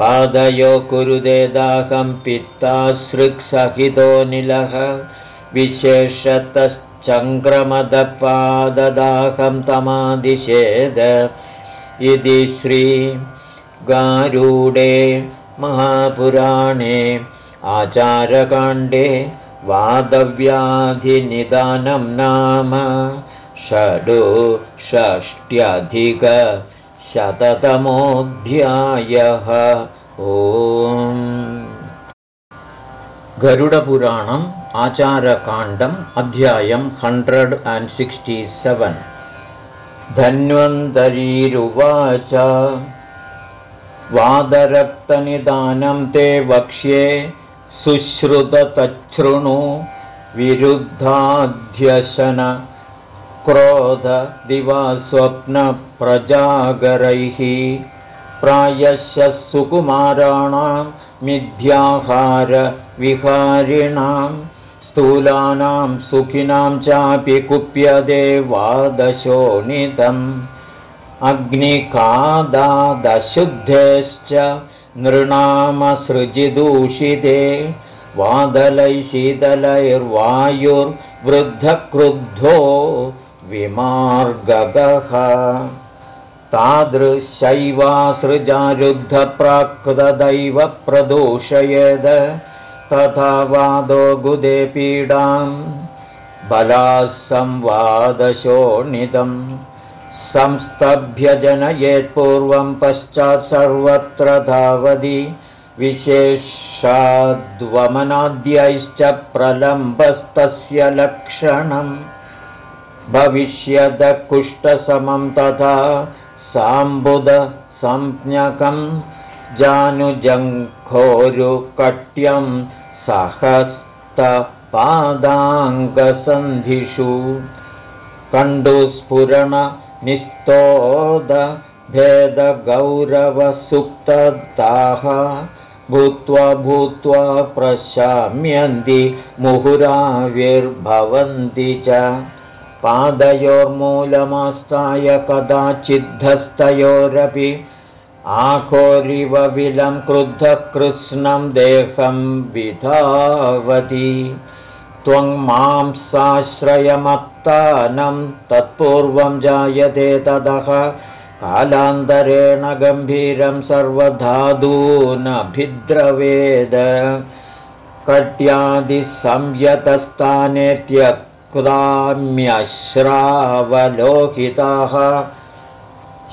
Speaker 1: पादयो कुरुदे दाहं पित्तासृक्सहितोऽनिलः विशेषतश्चङ्क्रमदपाददाहं तमादिशेद इति श्रीगारूडे महापुराणे आचारकाण्डे वादव्याधिनिदानं नाम षडु षष्ट्यधिकशततमोऽध्यायः ओम् गरुडपुराणम् आचारकाण्डम् अध्यायम् हण्ड्रेड् अण्ड् सिक्स्टि सेवेन्। धन्वन्तरीरुवाच। वादरक्तनिदानं ते वक्ष्ये सुश्रुततच्छृणु विरुद्धाध्यशन क्रोधदिवास्वप्नप्रजागरैः। प्रायश्च सुकुमाराणां मिथ्याहारविहारिणां स्थूलानां सुखिनां चापि कुप्यदे वादशोणितम् अग्निकादादशुद्धेश्च नृणामसृजिदूषिते वादलैशीतलैर्वायुर्वृद्धक्रुद्धो विमार्गगः तादृशैवासृजारुद्धप्राकृतदैव प्रदूषयेद तथा वादो गुदे पीडाम् बलाः संवादशोणितम् संस्तभ्यजनयेत्पूर्वं पश्चात् सर्वत्र धावति विशेषाद्वमनाद्यैश्च प्रलम्बस्तस्य लक्षणम्। भविष्यदकुष्ठसमं तथा साम्बुदसंज्ञकं जानुजङ्घोरुकट्यं सहस्तपादाङ्गसन्धिषु। कण्डुस्फुरण निस्तोदभेदगौरवसुप्तदाः भूत्वा भूत्वा प्रशाम्यन्ति मुहुराविर्भवन्ति च पादयोर्मूलमास्ताय कदाचिद्धस्तयोरपि आखोरिव विलं क्रुद्धकृत्स्नं देहं विधावति। त्वं मां साश्रयमत्तानं तत्पूर्वं जायते ततः कालान्तरेण गम्भीरं सर्वधादूनभिद्रवेद कट्यादिसंयतस्थाने त्यक्ताम्यश्रावलोहिताः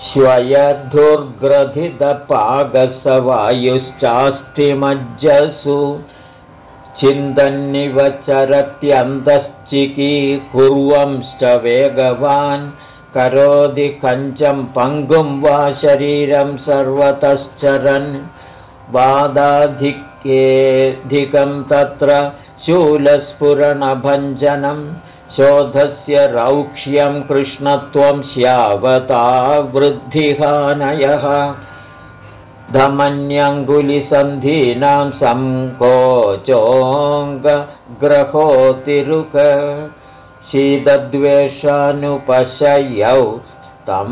Speaker 1: श्वयधुर्ग्रथितपागसवायुश्चास्तिमज्जसु चिन्तन्निव चरत्यन्तश्चिकीकुर्वंश्च वेगवान् करोति कञ्चं पङ्गुं वा शरीरं सर्वतश्चरन् वादाधिक्येऽधिकं तत्र शूलस्फुरणभञ्जनं शोधस्य रौक्ष्यं कृष्णत्वं स्यावता वृद्धिहानयः। धमन्यङ्गुलिसन्धीनां सङ्कोचोऽङ्गग्रहोतिरुक। शीतद्वेषानुपशयौ तं